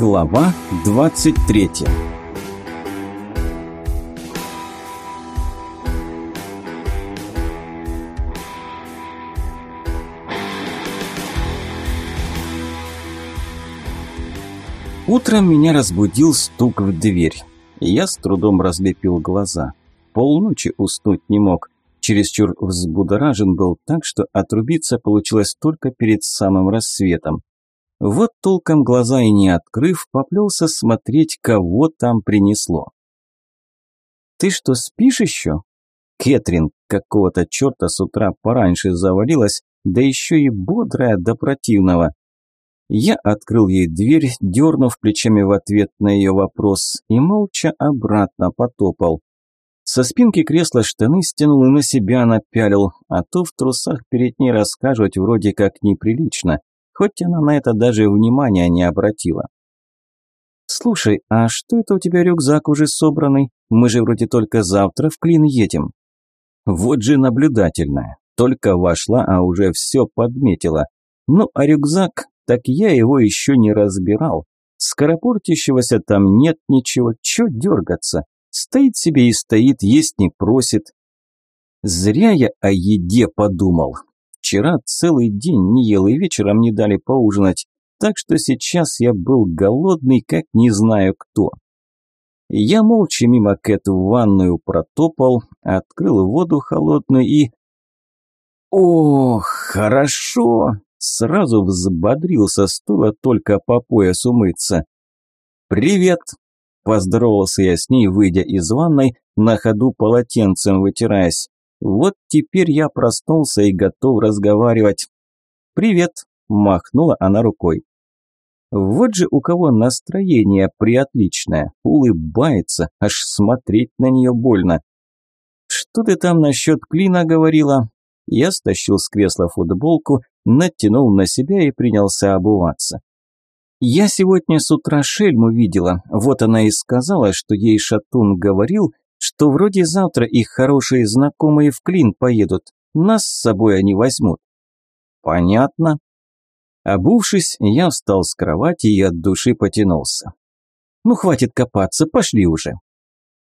Глава 23 Утром меня разбудил стук в дверь. Я с трудом разлепил глаза. Полночи уснуть не мог. Чересчур взбудоражен был так, что отрубиться получилось только перед самым рассветом. Вот толком глаза и не открыв, поплелся смотреть, кого там принесло. «Ты что, спишь еще?» Кэтрин какого-то черта с утра пораньше завалилась, да еще и бодрая до противного. Я открыл ей дверь, дернув плечами в ответ на ее вопрос, и молча обратно потопал. Со спинки кресла штаны стянул и на себя напялил, а то в трусах перед ней рассказывать вроде как неприлично хоть она на это даже внимания не обратила. «Слушай, а что это у тебя рюкзак уже собранный? Мы же вроде только завтра в Клин едем». Вот же наблюдательная. Только вошла, а уже все подметила. Ну, а рюкзак, так я его еще не разбирал. Скоропортящегося там нет ничего, чё дергаться? Стоит себе и стоит, есть не просит. Зря я о еде подумал. Вчера целый день не ел и вечером не дали поужинать, так что сейчас я был голодный, как не знаю кто. Я молча мимо Кэт в ванную протопал, открыл воду холодную и... Ох, хорошо! Сразу взбодрился, стоило только по пояс умыться. «Привет!» – поздоровался я с ней, выйдя из ванной, на ходу полотенцем вытираясь. Вот теперь я проснулся и готов разговаривать. «Привет!» – махнула она рукой. Вот же у кого настроение приотличное, улыбается, аж смотреть на нее больно. «Что ты там насчет клина говорила?» Я стащил с кресла футболку, натянул на себя и принялся обуваться. «Я сегодня с утра шельму видела, вот она и сказала, что ей Шатун говорил, что вроде завтра их хорошие знакомые в Клин поедут, нас с собой они возьмут. Понятно. Обувшись, я встал с кровати и от души потянулся. Ну хватит копаться, пошли уже.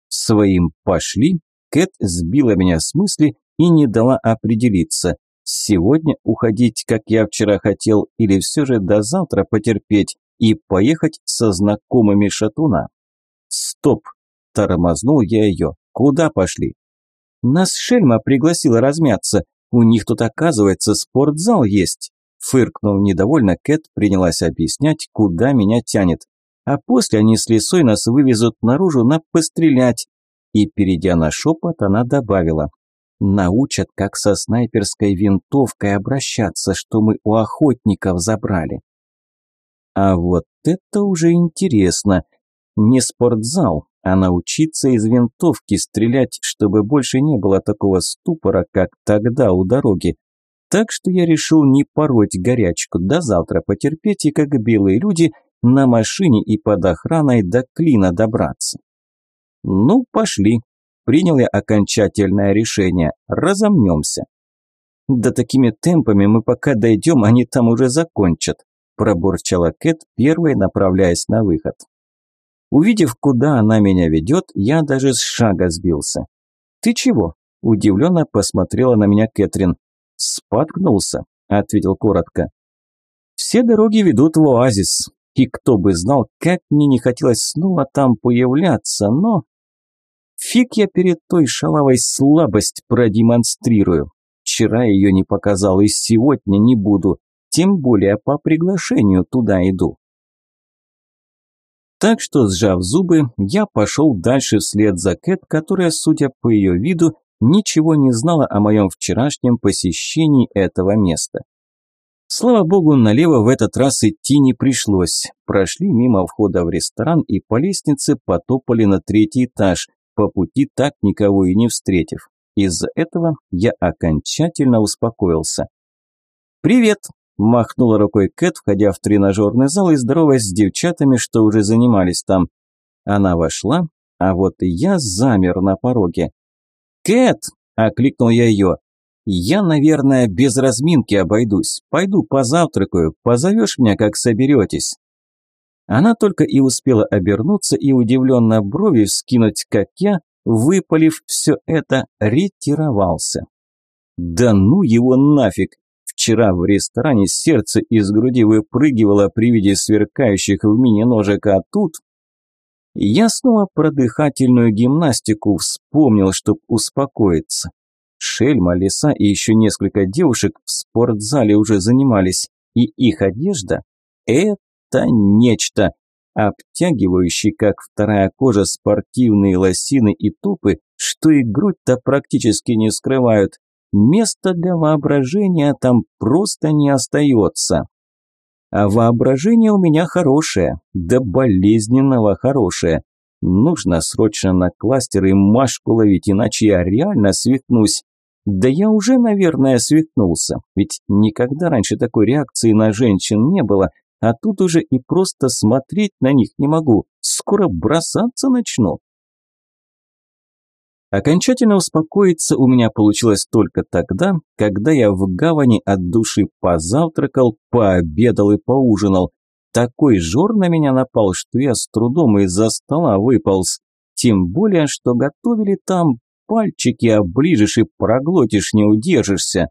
Своим «пошли» Кэт сбила меня с мысли и не дала определиться, сегодня уходить, как я вчера хотел, или все же до завтра потерпеть и поехать со знакомыми шатуна. Стоп, Тормознул я ее. Куда пошли? Нас Шельма пригласила размяться. У них тут, оказывается, спортзал есть. Фыркнув недовольно, Кэт принялась объяснять, куда меня тянет. А после они с лисой нас вывезут наружу на пострелять. И, перейдя на шепот, она добавила. Научат, как со снайперской винтовкой обращаться, что мы у охотников забрали. А вот это уже интересно. Не спортзал, а научиться из винтовки стрелять, чтобы больше не было такого ступора, как тогда у дороги. Так что я решил не пороть горячку, до завтра потерпеть и, как белые люди, на машине и под охраной до клина добраться. Ну, пошли. Принял я окончательное решение. Разомнемся. Да такими темпами мы пока дойдем, они там уже закончат, пробурчала Кэт, первой направляясь на выход. Увидев, куда она меня ведет, я даже с шага сбился. «Ты чего?» – удивленно посмотрела на меня Кэтрин. «Споткнулся», – ответил коротко. «Все дороги ведут в оазис, и кто бы знал, как мне не хотелось снова там появляться, но...» Фиг я перед той шалавой слабость продемонстрирую. Вчера ее не показал и сегодня не буду, тем более по приглашению туда иду. Так что, сжав зубы, я пошел дальше вслед за Кэт, которая, судя по ее виду, ничего не знала о моем вчерашнем посещении этого места. Слава богу, налево в этот раз идти не пришлось. Прошли мимо входа в ресторан и по лестнице потопали на третий этаж, по пути так никого и не встретив. Из-за этого я окончательно успокоился. «Привет!» Махнула рукой Кэт, входя в тренажерный зал и здороваясь с девчатами, что уже занимались там. Она вошла, а вот и я замер на пороге. «Кэт!» – окликнул я ее. «Я, наверное, без разминки обойдусь. Пойду позавтракаю. Позовешь меня, как соберетесь?» Она только и успела обернуться и удивленно брови вскинуть, как я, выпалив все это, ретировался. Да ну его нафиг! Вчера в ресторане сердце из груди выпрыгивало при виде сверкающих в мини-ножек, а тут... Я снова про дыхательную гимнастику вспомнил, чтоб успокоиться. Шельма, Лиса и еще несколько девушек в спортзале уже занимались, и их одежда – это нечто. Обтягивающие, как вторая кожа, спортивные лосины и тупы, что и грудь-то практически не скрывают. Места для воображения там просто не остается. А воображение у меня хорошее, да болезненного хорошее. Нужно срочно на кластеры Машку ловить, иначе я реально свихнусь. Да я уже, наверное, свихнулся, ведь никогда раньше такой реакции на женщин не было, а тут уже и просто смотреть на них не могу. Скоро бросаться начну. Окончательно успокоиться у меня получилось только тогда, когда я в гавани от души позавтракал, пообедал и поужинал. Такой жор на меня напал, что я с трудом из-за стола выполз. Тем более, что готовили там, пальчики оближешь и проглотишь, не удержишься.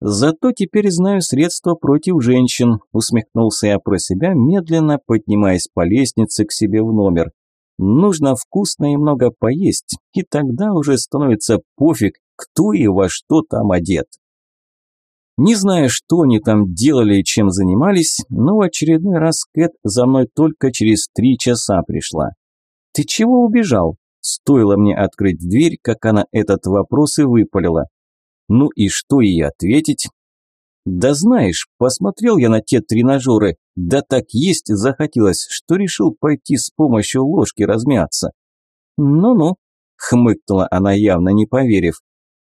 Зато теперь знаю средства против женщин, усмехнулся я про себя, медленно поднимаясь по лестнице к себе в номер. Нужно вкусно и много поесть, и тогда уже становится пофиг, кто и во что там одет. Не знаю, что они там делали и чем занимались, но в очередной раз Кэт за мной только через три часа пришла. «Ты чего убежал?» Стоило мне открыть дверь, как она этот вопрос и выпалила. Ну и что ей ответить? Да знаешь, посмотрел я на те тренажеры, да так есть захотелось, что решил пойти с помощью ложки размяться. Ну-ну, хмыкнула она, явно не поверив.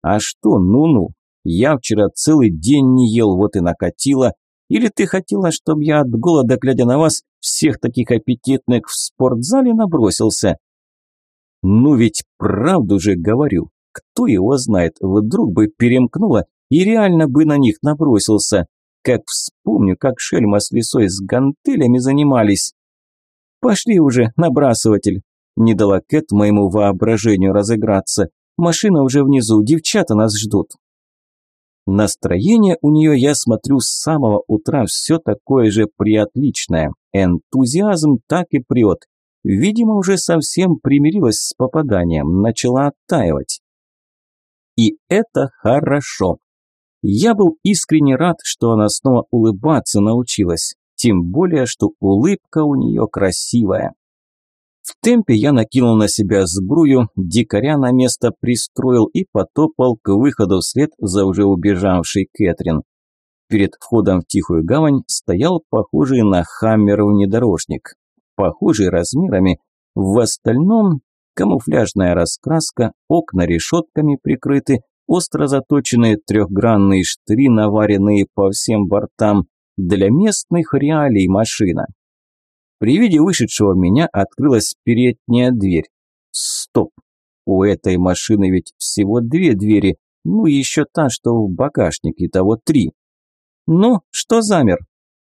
А что ну-ну? Я вчера целый день не ел, вот и накатила. Или ты хотела, чтобы я от голода, глядя на вас, всех таких аппетитных в спортзале набросился? Ну ведь правду же говорю. Кто его знает, вдруг бы перемкнула и реально бы на них набросился. Как вспомню, как шельма с лисой с гантелями занимались. Пошли уже, набрасыватель. Не дала Кэт моему воображению разыграться. Машина уже внизу, девчата нас ждут. Настроение у нее, я смотрю, с самого утра все такое же приотличное. Энтузиазм так и прет. Видимо, уже совсем примирилась с попаданием, начала оттаивать. И это хорошо. Я был искренне рад, что она снова улыбаться научилась, тем более, что улыбка у нее красивая. В темпе я накинул на себя сбрую, дикаря на место пристроил и потопал к выходу вслед за уже убежавшей Кэтрин. Перед входом в Тихую гавань стоял похожий на хаммер внедорожник. Похожий размерами, в остальном камуфляжная раскраска, окна решетками прикрыты, остро заточенные трехгранные штыри, наваренные по всем бортам, для местных реалий машина. При виде вышедшего меня открылась передняя дверь. Стоп! У этой машины ведь всего две двери, ну еще та, что в багажнике, того три. Ну, что замер?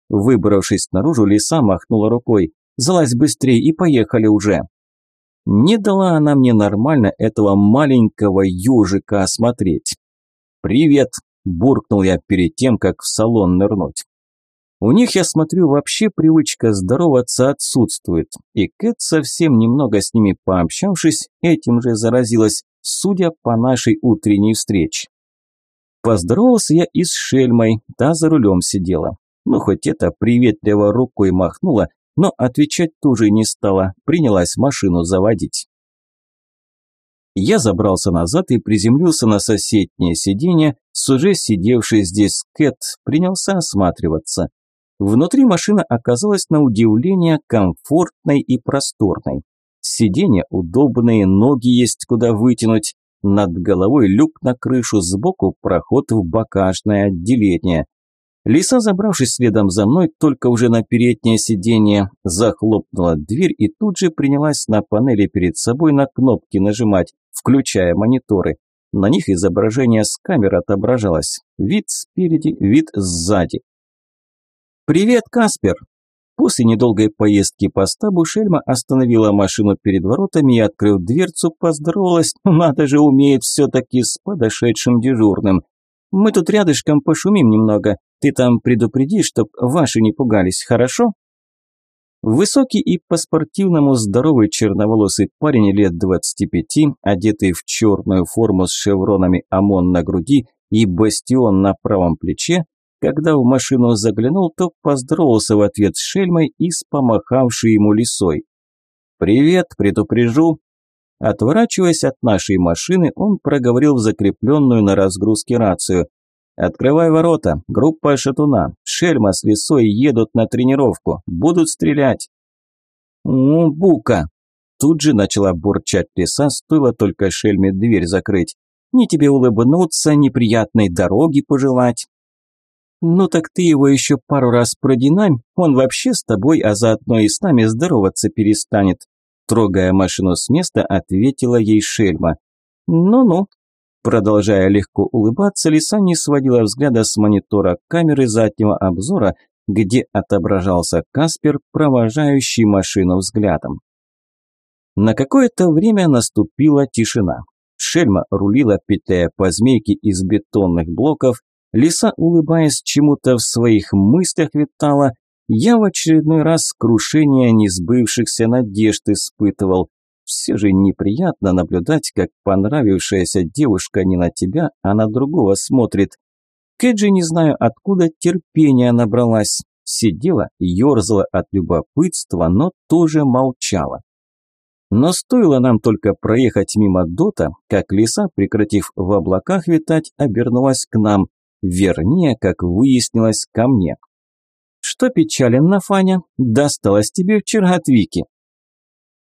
Выбравшись наружу, лиса махнула рукой. Залазь быстрее и поехали уже. Не дала она мне нормально этого маленького ежика осмотреть. «Привет!» – буркнул я перед тем, как в салон нырнуть. У них, я смотрю, вообще привычка здороваться отсутствует, и Кэт, совсем немного с ними пообщавшись, этим же заразилась, судя по нашей утренней встрече. Поздоровался я и с Шельмой, та за рулем сидела. Ну, хоть это приветливо рукой махнула, но отвечать тоже не стала, принялась машину заводить. Я забрался назад и приземлился на соседнее сиденье с уже сидевшей здесь Кэт, принялся осматриваться. Внутри машина оказалась на удивление комфортной и просторной. Сиденья удобные, ноги есть куда вытянуть, над головой люк на крышу, сбоку проход в багажное отделение. Лиса, забравшись следом за мной, только уже на переднее сиденье, захлопнула дверь и тут же принялась на панели перед собой на кнопки нажимать, включая мониторы. На них изображение с камер отображалось. Вид спереди, вид сзади. «Привет, Каспер!» После недолгой поездки по стабу Шельма остановила машину перед воротами и, открыв дверцу, поздоровалась. Надо же, умеет все-таки с подошедшим дежурным. Мы тут рядышком пошумим немного. Ты там предупреди, чтоб ваши не пугались, хорошо? Высокий и по-спортивному здоровый черноволосый парень лет 25, одетый в черную форму с шевронами ОМОН на груди и бастион на правом плече, когда в машину заглянул, то поздоровался в ответ с шельмой и с помахавшей ему лисой. «Привет, предупрежу». Отворачиваясь от нашей машины, он проговорил в закрепленную на разгрузке рацию. «Открывай ворота, группа шатуна, шельма с лисой едут на тренировку, будут стрелять». «Ну, бука!» Тут же начала бурчать лиса, стоило только шельме дверь закрыть. «Не тебе улыбнуться, неприятной дороги пожелать». «Ну так ты его еще пару раз продинамь, он вообще с тобой, а заодно и с нами здороваться перестанет», трогая машину с места, ответила ей Шельма. «Ну-ну». Продолжая легко улыбаться, Лиса не сводила взгляда с монитора камеры заднего обзора, где отображался Каспер, провожающий машину взглядом. На какое-то время наступила тишина. Шельма рулила, петляя по змейке из бетонных блоков, Лиса, улыбаясь чему-то в своих мыслях, витала. Я в очередной раз крушение несбывшихся надежд испытывал. Все же неприятно наблюдать, как понравившаяся девушка не на тебя, а на другого смотрит. Кэджи, не знаю откуда, терпения набралась. Сидела, ерзала от любопытства, но тоже молчала. Но стоило нам только проехать мимо Дота, как лиса, прекратив в облаках витать, обернулась к нам. Вернее, как выяснилось, ко мне. «Что печален, Фаня? Досталось тебе вчера от Вики».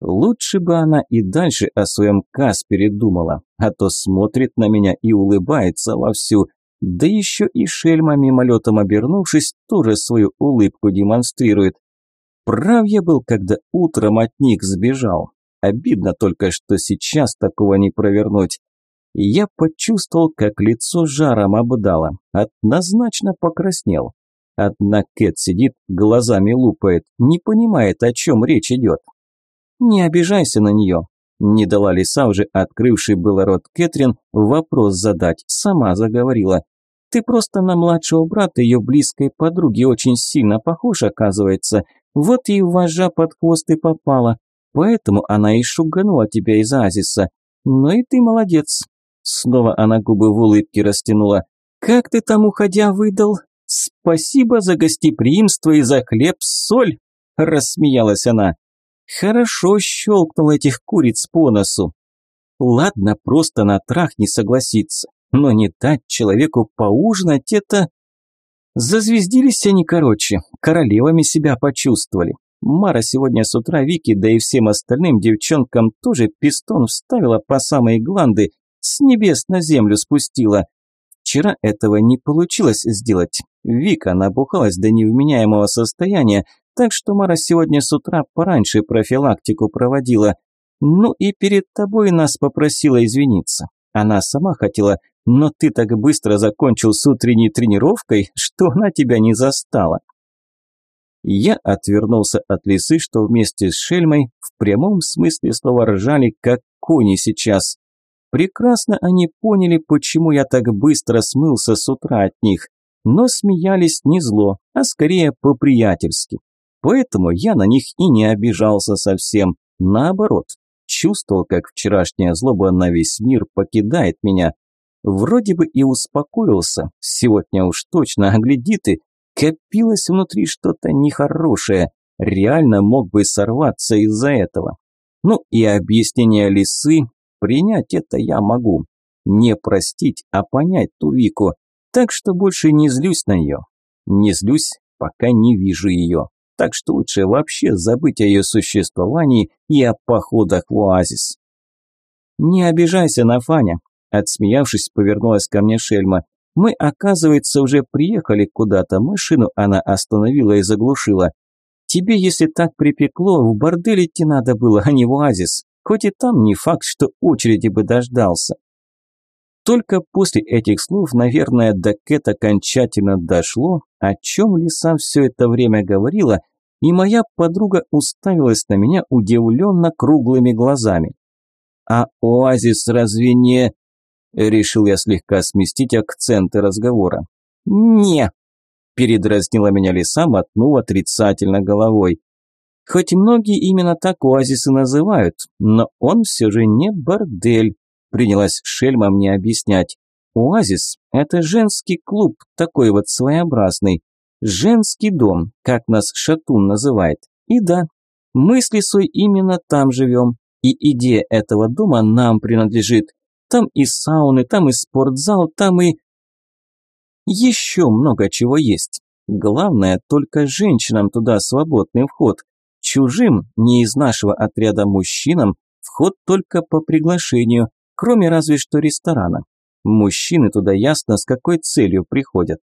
Лучше бы она и дальше о своем Каспере думала, а то смотрит на меня и улыбается вовсю, да еще и шельма мимолетом обернувшись, тоже свою улыбку демонстрирует. Прав я был, когда утром от них сбежал. Обидно только, что сейчас такого не провернуть. Я почувствовал, как лицо жаром обдало. Однозначно покраснел. Одна Кэт сидит, глазами лупает, не понимает, о чем речь идет. «Не обижайся на нее», – не дала лиса, уже открывший было рот Кэтрин, вопрос задать, сама заговорила. «Ты просто на младшего брата ее близкой подруги очень сильно похож, оказывается. Вот и вожа под хвост и попала. Поэтому она и шуганула тебя из Азиса. Ну и ты молодец, Снова она губы в улыбке растянула. «Как ты там, уходя, выдал? Спасибо за гостеприимство и за хлеб-соль!» Рассмеялась она. «Хорошо щелкнул этих куриц по носу. Ладно, просто на трах не согласиться, но не дать человеку поужинать это...» Зазвездились они короче, королевами себя почувствовали. Мара сегодня с утра Вики, да и всем остальным девчонкам тоже пистон вставила по самые гланды, с небес на землю спустила. Вчера этого не получилось сделать. Вика набухалась до невменяемого состояния, так что Мара сегодня с утра пораньше профилактику проводила. Ну и перед тобой нас попросила извиниться. Она сама хотела, но ты так быстро закончил с утренней тренировкой, что она тебя не застала. Я отвернулся от лисы, что вместе с Шельмой в прямом смысле слова ржали, как кони сейчас. Прекрасно они поняли, почему я так быстро смылся с утра от них, но смеялись не зло, а скорее по-приятельски. Поэтому я на них и не обижался совсем, наоборот, чувствовал, как вчерашняя злоба на весь мир покидает меня. Вроде бы и успокоился, сегодня уж точно, а гляди ты, копилось внутри что-то нехорошее, реально мог бы сорваться из-за этого. Ну и объяснение лисы Принять это я могу. Не простить, а понять ту Вику. Так что больше не злюсь на нее. Не злюсь, пока не вижу ее. Так что лучше вообще забыть о ее существовании и о походах в оазис. «Не обижайся на Фаня», – отсмеявшись, повернулась ко мне Шельма. «Мы, оказывается, уже приехали куда-то, машину она остановила и заглушила. Тебе, если так припекло, в бордель идти надо было, а не в оазис. Хоть и там не факт, что очереди бы дождался. Только после этих слов, наверное, до Кэт окончательно дошло, о чем Лиса все это время говорила, и моя подруга уставилась на меня удивленно круглыми глазами. «А оазис разве не...» Решил я слегка сместить акценты разговора. «Не!» – передразнила меня лиса, мотнув отрицательно головой. Хоть многие именно так оазисы называют, но он все же не бордель, принялась Шельма мне объяснять. Оазис – это женский клуб, такой вот своеобразный. Женский дом, как нас Шатун называет. И да, мы с Лисой именно там живем. И идея этого дома нам принадлежит. Там и сауны, там и спортзал, там и... Еще много чего есть. Главное, только женщинам туда свободный вход. Чужим, не из нашего отряда мужчинам, вход только по приглашению, кроме разве что ресторана. Мужчины туда ясно с какой целью приходят.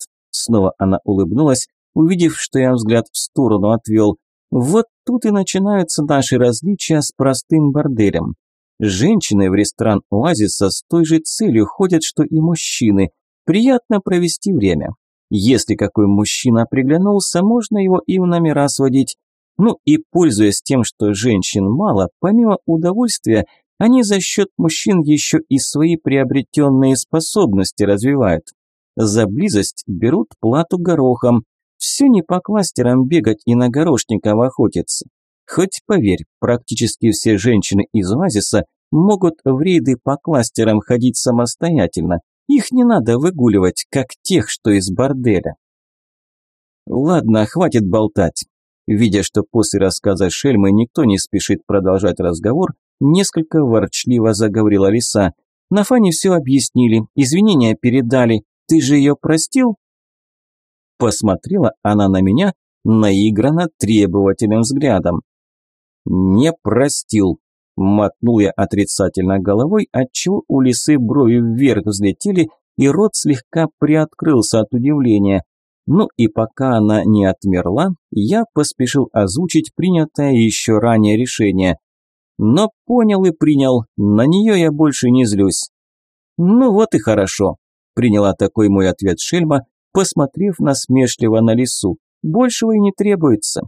Снова она улыбнулась, увидев, что я взгляд в сторону отвел. Вот тут и начинаются наши различия с простым борделем. Женщины в ресторан Оазиса с той же целью ходят, что и мужчины. Приятно провести время. Если какой мужчина приглянулся, можно его и в номера сводить. Ну и пользуясь тем, что женщин мало, помимо удовольствия, они за счет мужчин еще и свои приобретенные способности развивают. За близость берут плату горохом. Все не по кластерам бегать и на горошников охотиться. Хоть поверь, практически все женщины из оазиса могут в рейды по кластерам ходить самостоятельно. Их не надо выгуливать, как тех, что из борделя. Ладно, хватит болтать. Видя, что после рассказа Шельмы никто не спешит продолжать разговор, Несколько ворчливо заговорила лиса. На Фане все объяснили, извинения передали. Ты же ее простил? Посмотрела она на меня наигранно требовательным взглядом. Не простил. Мотнул я отрицательно головой, отчего у лисы брови вверх взлетели, и рот слегка приоткрылся от удивления. Ну и пока она не отмерла, я поспешил озвучить принятое еще ранее решение. Но понял и принял, на нее я больше не злюсь. Ну вот и хорошо, приняла такой мой ответ Шельма, посмотрев насмешливо на лису. Большего и не требуется.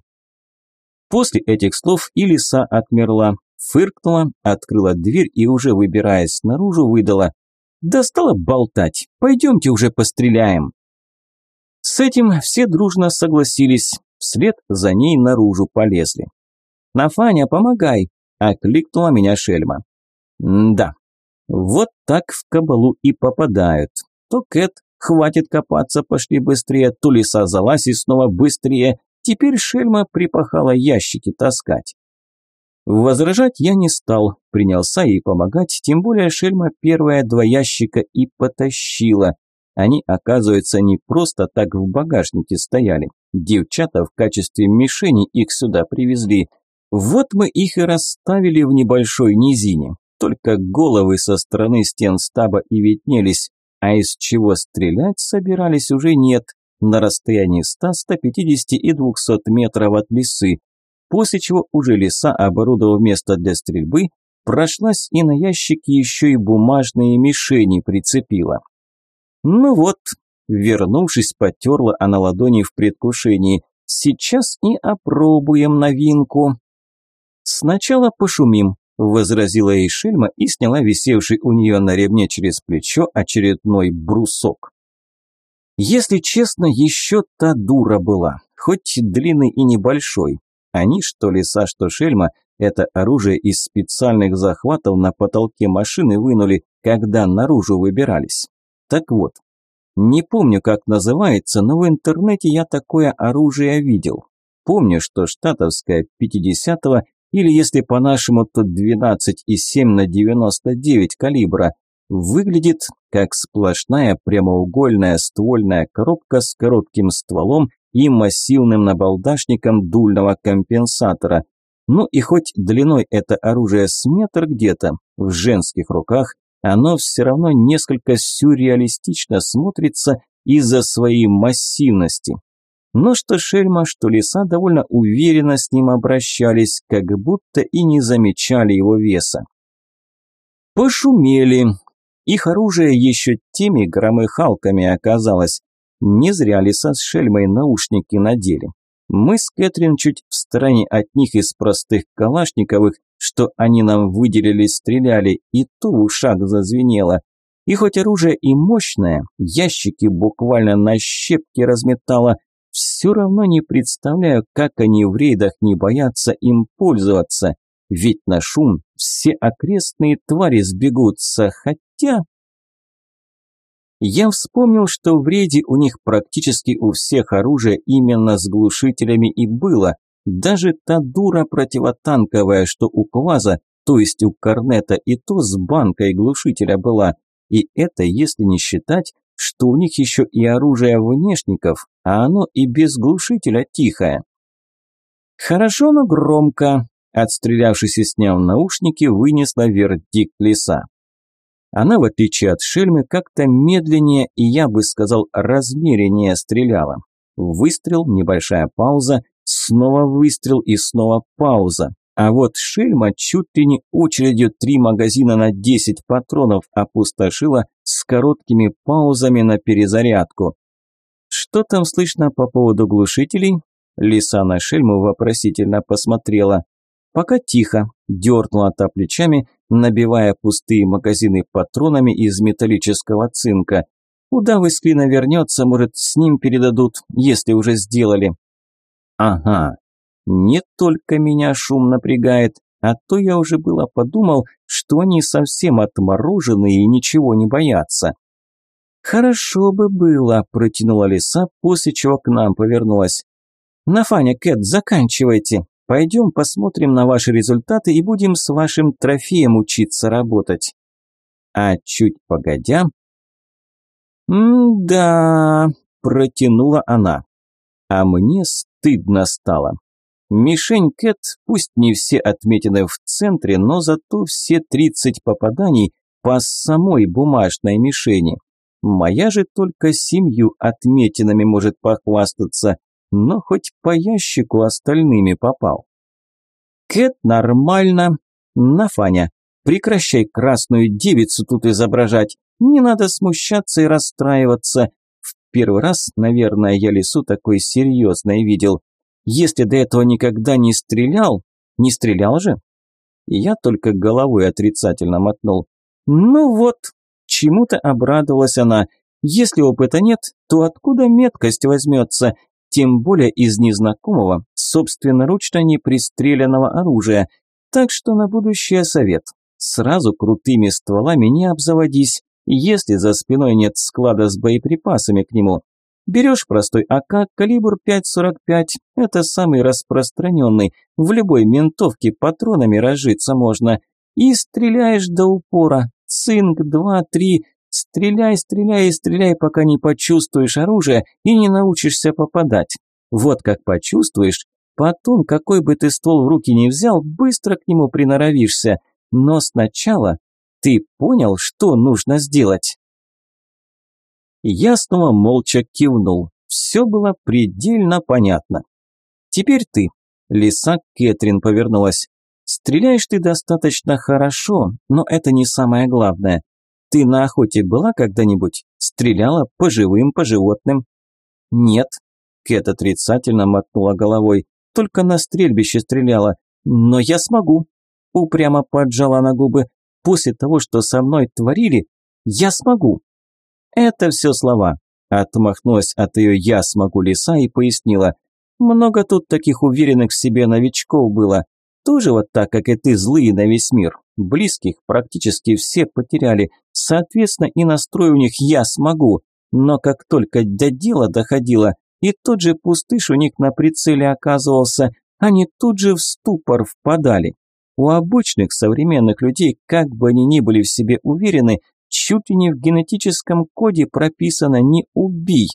После этих слов и лиса отмерла, фыркнула, открыла дверь и уже выбираясь снаружи выдала. Да стала болтать, пойдемте уже постреляем. С этим все дружно согласились, вслед за ней наружу полезли. «Нафаня, помогай!» Окликнула меня Шельма. да, вот так в кабалу и попадают. То Кэт, хватит копаться, пошли быстрее, то лиса залазь и снова быстрее. Теперь Шельма припахала ящики таскать. Возражать я не стал, принялся ей помогать, тем более Шельма первая два ящика и потащила. Они, оказывается, не просто так в багажнике стояли. Девчата в качестве мишени их сюда привезли. Вот мы их и расставили в небольшой низине. Только головы со стороны стен стаба и виднелись, а из чего стрелять собирались уже нет, на расстоянии 100, 150 и 200 метров от лесы, после чего уже леса, оборудовав место для стрельбы, прошлась и на ящики еще и бумажные мишени прицепила. Ну вот, вернувшись, потерла она ладони в предвкушении. Сейчас и опробуем новинку. «Сначала пошумим», – возразила ей Шельма и сняла висевший у нее на ремне через плечо очередной брусок. Если честно, еще та дура была, хоть длинный и небольшой. Они, что лиса, что шельма, это оружие из специальных захватов на потолке машины вынули, когда наружу выбирались. Так вот, не помню, как называется, но в интернете я такое оружие видел. Помню, что штатовское 50-го или если по-нашему, то 12,7 на 99 калибра, выглядит как сплошная прямоугольная ствольная коробка с коротким стволом и массивным набалдашником дульного компенсатора. Ну и хоть длиной это оружие с метр где-то, в женских руках оно все равно несколько сюрреалистично смотрится из-за своей массивности. Но что Шельма, что Лиса довольно уверенно с ним обращались, как будто и не замечали его веса. Пошумели. Их оружие еще теми громыхалками оказалось. Не зря Лиса с Шельмой наушники надели. Мы с Кэтрин чуть в стороне от них из простых калашниковых, что они нам выделили, стреляли, и то в ушах зазвенело. И хоть оружие и мощное, ящики буквально на щепки разметало, все равно не представляю, как они в рейдах не боятся им пользоваться. Ведь на шум все окрестные твари сбегутся, хотя... Я вспомнил, что в рейде у них практически у всех оружие именно с глушителями и было. Даже та дура противотанковая, что у Кваза, то есть у Корнета, и то с банкой глушителя была. И это если не считать, что у них еще и оружие внешников, а оно и без глушителя тихое. Хорошо, но громко. Отстрелявшись и сняв наушники, вынесла вердикт леса. Она, в отличие от шельмы, как-то медленнее и, я бы сказал, размереннее стреляла. Выстрел, небольшая пауза, снова выстрел и снова пауза. А вот шельма чуть ли не очередью три магазина на 10 патронов опустошила с короткими паузами на перезарядку. Что там слышно по поводу глушителей? Лиса на шельму вопросительно посмотрела. Пока тихо, дернула та плечами, набивая пустые магазины патронами из металлического цинка. Удав из клина вернется, может, с ним передадут, если уже сделали. Ага, не только меня шум напрягает, а то я уже было подумал, что они совсем отмороженные и ничего не боятся. «Хорошо бы было», – протянула лиса, после чего к нам повернулась. «Нафаня, Кэт, заканчивайте. Пойдем посмотрим на ваши результаты и будем с вашим трофеем учиться работать. А чуть погодя... «М-да», – протянула она. А мне стыдно стало. Мишень Кэт, пусть не все отметены в центре, но зато все 30 попаданий по самой бумажной мишени. Моя же только семью отметинами может похвастаться но хоть по ящику остальными попал. Кэт нормально. Нафаня, прекращай красную девицу тут изображать. Не надо смущаться и расстраиваться. В первый раз, наверное, я лесу такой серьезной видел. Если до этого никогда не стрелял, не стрелял же? Я только головой отрицательно мотнул. Ну вот, чему-то обрадовалась она. Если опыта нет, то откуда меткость возьмется? тем более из незнакомого, собственноручно непристреленного оружия. Так что на будущее совет. Сразу крутыми стволами не обзаводись, если за спиной нет склада с боеприпасами к нему. Берешь простой АК, калибр 5,45, это самый распространенный, в любой ментовке патронами разжиться можно, и стреляешь до упора, цинк 2-3, Стреляй, стреляй и стреляй, пока не почувствуешь оружие и не научишься попадать. Вот как почувствуешь, потом, какой бы ты ствол в руки не взял, быстро к нему приноровишься. Но сначала ты понял, что нужно сделать? Я снова молча кивнул. Все было предельно понятно. Теперь ты. Лиса Кэтрин повернулась. Стреляешь ты достаточно хорошо, но это не самое главное. Ты на охоте была когда-нибудь? Стреляла по живым, по животным? Нет. Кэт отрицательно мотнула головой. Только на стрельбище стреляла. Но я смогу. Упрямо поджала на губы. После того, что со мной творили, я смогу. Это все слова. Отмахнулась от ее «я смогу» лиса и пояснила. Много тут таких уверенных в себе новичков было. Тоже вот так, как и ты, злые на весь мир. Близких практически все потеряли, соответственно и настрой у них я смогу. Но как только до дела доходило, и тот же пустыш у них на прицеле оказывался, они тут же в ступор впадали. У обычных современных людей, как бы они ни были в себе уверены, чуть ли не в генетическом коде прописано «не убий».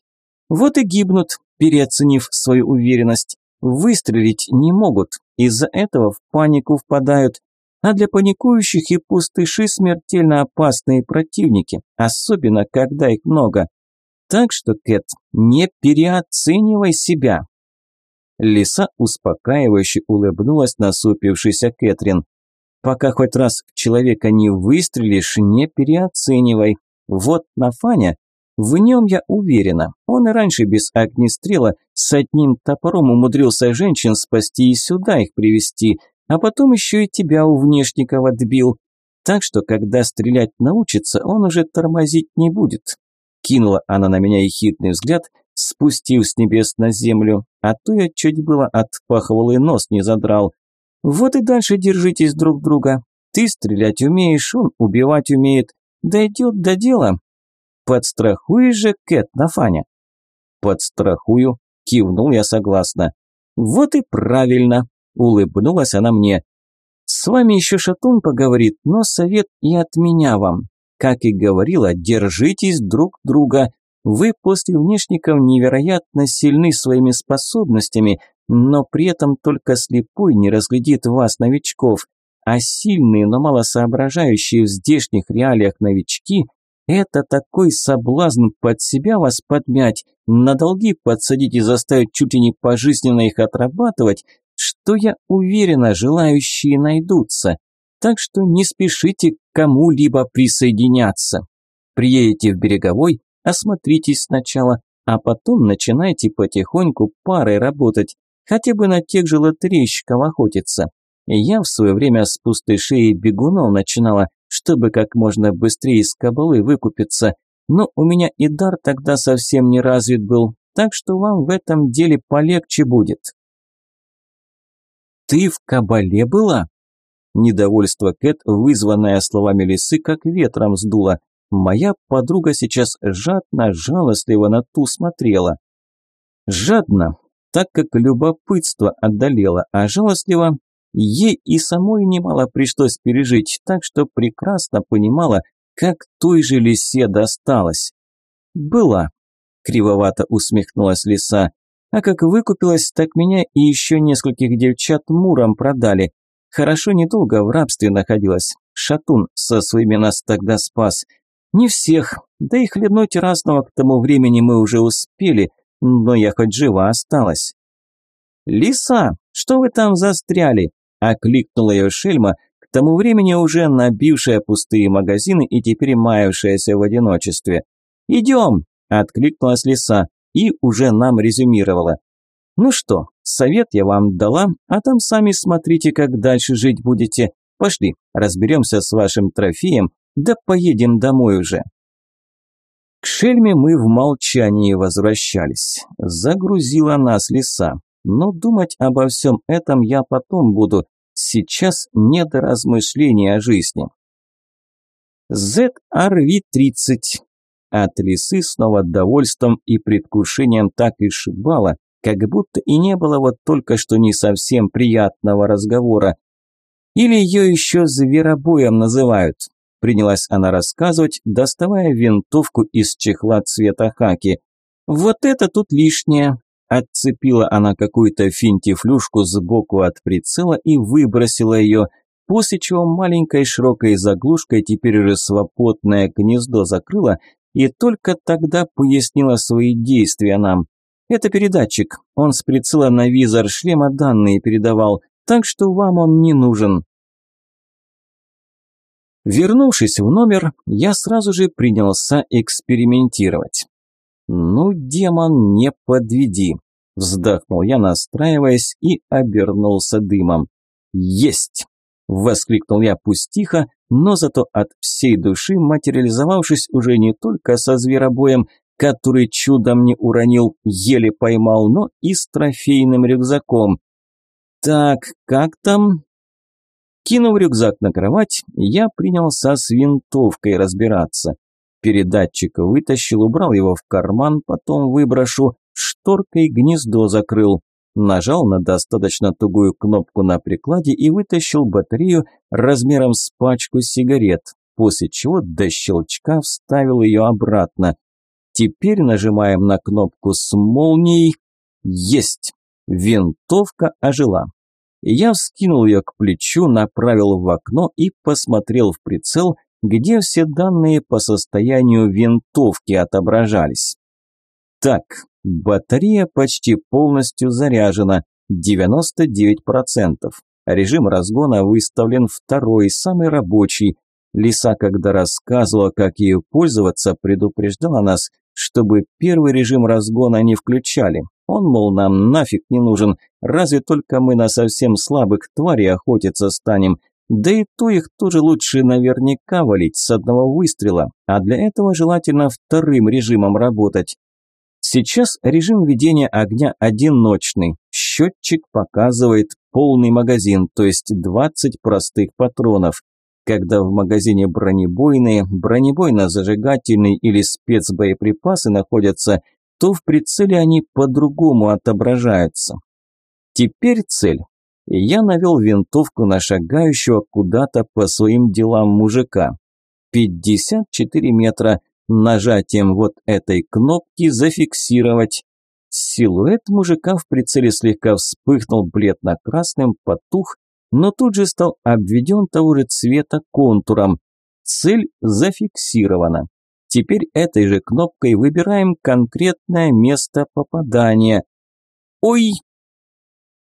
Вот и гибнут, переоценив свою уверенность. Выстрелить не могут, из-за этого в панику впадают, а для паникующих и пустыши смертельно опасные противники, особенно когда их много. Так что, Кэт, не переоценивай себя. Лиса успокаивающе улыбнулась насупившейся Кэтрин. Пока хоть раз в человека не выстрелишь, не переоценивай. Вот на Фаня, В нем я уверена. Он и раньше без огнестрела с одним топором умудрился женщин спасти и сюда их привести, а потом еще и тебя у внешников отбил. Так что, когда стрелять научится, он уже тормозить не будет. Кинула она на меня ехидный взгляд, спустив с небес на землю, а то я чуть было отпахивал и нос не задрал. Вот и дальше держитесь друг друга. Ты стрелять умеешь, он убивать умеет. Дойдет до дела. Подстрахуешь же Кэт на Фаня? Подстрахую, кивнул я согласно. Вот и правильно, улыбнулась она мне. С вами еще Шатун поговорит, но совет и от меня вам. Как и говорила, держитесь друг друга. Вы после внешников невероятно сильны своими способностями, но при этом только слепой не разглядит вас, новичков. А сильные, но мало соображающие в здешних реалиях новички – это такой соблазн под себя вас подмять, на долги подсадить и заставить чуть ли не пожизненно их отрабатывать, что я уверена, желающие найдутся. Так что не спешите к кому-либо присоединяться. Приедете в Береговой, осмотритесь сначала, а потом начинайте потихоньку парой работать, хотя бы на тех же лотерейщиков охотиться. Я в свое время с пустой шеей бегунов начинала, чтобы как можно быстрее из кабалы выкупиться, но у меня и дар тогда совсем не развит был, так что вам в этом деле полегче будет. «Ты в кабале была?» Недовольство Кэт, вызванное словами лисы, как ветром сдуло. Моя подруга сейчас жадно, жалостливо на ту смотрела. Жадно, так как любопытство одолело, а жалостливо ей и самой немало пришлось пережить, так что прекрасно понимала, как той же лисе досталось. «Была», – кривовато усмехнулась лиса, «а как выкупилась, так меня и еще нескольких девчат муром продали. Хорошо недолго в рабстве находилась. Шатун со своими нас тогда спас. Не всех, да и хлебнуть разного к тому времени мы уже успели, но я хоть жива осталась. «Лиса, что вы там застряли?» – окликнула ее шельма, к тому времени уже набившая пустые магазины и теперь маявшаяся в одиночестве. «Идем!» – откликнулась лиса и уже нам резюмировала. «Ну что, совет я вам дала, а там сами смотрите, как дальше жить будете. Пошли, разберемся с вашим трофеем, да поедем домой уже». К шельме мы в молчании возвращались. Загрузила нас леса. Но думать обо всем этом я потом буду. Сейчас не до размышлений о жизни. ZRV-30. От лисы снова довольством и предвкушением так и шибало, как будто и не было вот только что не совсем приятного разговора. Или ее еще зверобоем называют. Принялась она рассказывать, доставая винтовку из чехла цвета хаки. «Вот это тут лишнее!» Отцепила она какую-то финтифлюшку сбоку от прицела и выбросила ее, после чего маленькой широкой заглушкой теперь уже свободное гнездо закрыла и только тогда пояснила свои действия нам. Это передатчик, он с прицела на визор шлема данные передавал, так что вам он не нужен. Вернувшись в номер, я сразу же принялся экспериментировать. «Ну, демон, не подведи!» – вздохнул я, настраиваясь и обернулся дымом. «Есть!» – воскликнул я пусть тихо, но зато от всей души, материализовавшись уже не только со зверобоем, который чудом не уронил, еле поймал, но и с трофейным рюкзаком. «Так, как там?» Кинув рюкзак на кровать, я принялся с винтовкой разбираться. Передатчик вытащил, убрал его в карман, потом выброшу, шторкой гнездо закрыл. Нажал на достаточно тугую кнопку на прикладе и вытащил батарею размером с пачку сигарет, после чего до щелчка вставил ее обратно. Теперь нажимаем на кнопку с молнией. Есть! Винтовка ожила. Я вскинул ее к плечу, направил в окно и посмотрел в прицел, где все данные по состоянию винтовки отображались. Так, батарея почти полностью заряжена, 99%. Режим разгона выставлен второй, самый рабочий. Лиса, когда рассказывала, как ею пользоваться, предупреждала нас, чтобы первый режим разгона не включали. Он, мол, нам нафиг не нужен, разве только мы на совсем слабых тварей охотиться станем. Да и то их тоже лучше наверняка валить с одного выстрела, а для этого желательно вторым режимом работать. Сейчас режим ведения огня одиночный. Счетчик показывает полный магазин, то есть 20 простых патронов. Когда в магазине бронебойные, бронебойно-зажигательные или спецбоеприпасы находятся, то в прицеле они по-другому отображаются. Теперь цель. Я навел винтовку на шагающего куда-то по своим делам мужика. 54 метра – Нажатием вот этой кнопки зафиксировать. Силуэт мужика в прицеле слегка вспыхнул бледно-красным, потух, но тут же стал обведен того же цвета контуром. Цель зафиксирована. Теперь этой же кнопкой выбираем конкретное место попадания. Ой!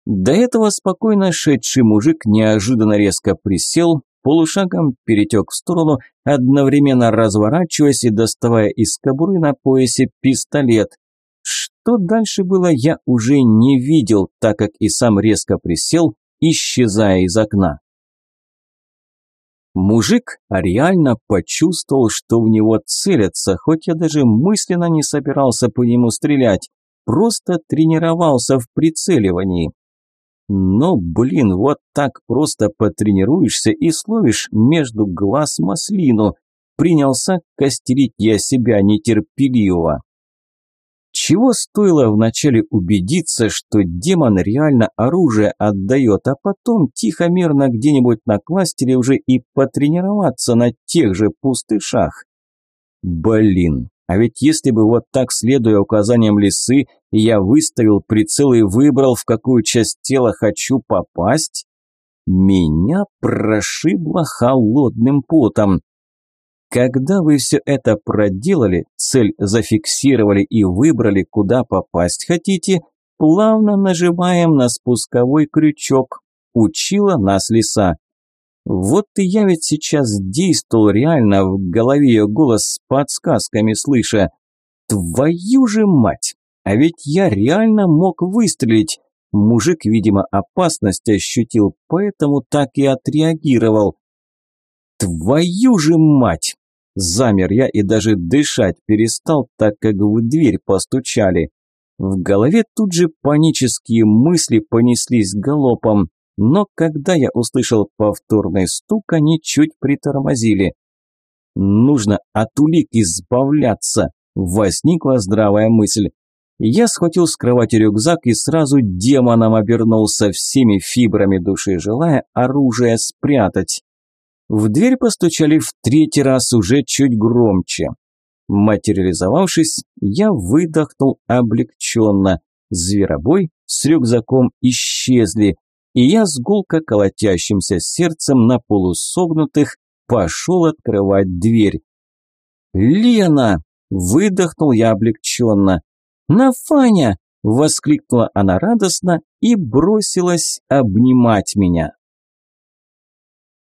До этого спокойно шедший мужик неожиданно резко присел, полушагом перетек в сторону, одновременно разворачиваясь и доставая из кобуры на поясе пистолет. Что дальше было, я уже не видел, так как и сам резко присел, исчезая из окна. Мужик реально почувствовал, что в него целятся, хоть я даже мысленно не собирался по нему стрелять, просто тренировался в прицеливании. Но, блин, вот так просто потренируешься и словишь между глаз маслину. Принялся костерить я себя нетерпеливо. Чего стоило вначале убедиться, что демон реально оружие отдает, а потом тихо-мирно где-нибудь на кластере уже и потренироваться на тех же пустышах? Блин, а ведь если бы вот так, следуя указаниям лисы, я выставил прицел и выбрал, в какую часть тела хочу попасть, меня прошибло холодным потом. Когда вы все это проделали, цель зафиксировали и выбрали, куда попасть хотите, плавно нажимаем на спусковой крючок. Учила нас лиса. Вот и я ведь сейчас действовал реально, в голове ее голос с подсказками слыша. Твою же мать! А ведь я реально мог выстрелить. Мужик, видимо, опасность ощутил, поэтому так и отреагировал. Твою же мать! Замер я и даже дышать перестал, так как в дверь постучали. В голове тут же панические мысли понеслись галопом но когда я услышал повторный стук, они чуть притормозили. «Нужно от улик избавляться», – возникла здравая мысль. Я схватил с кровати рюкзак и сразу демоном обернулся всеми фибрами души, желая оружие спрятать. В дверь постучали в третий раз уже чуть громче. Материализовавшись, я выдохнул облегченно. Зверобой с рюкзаком исчезли, и я с гулко колотящимся сердцем на полусогнутых пошел открывать дверь. «Лена!» – выдохнул я облегченно. «Нафаня!» – воскликнула она радостно и бросилась обнимать меня.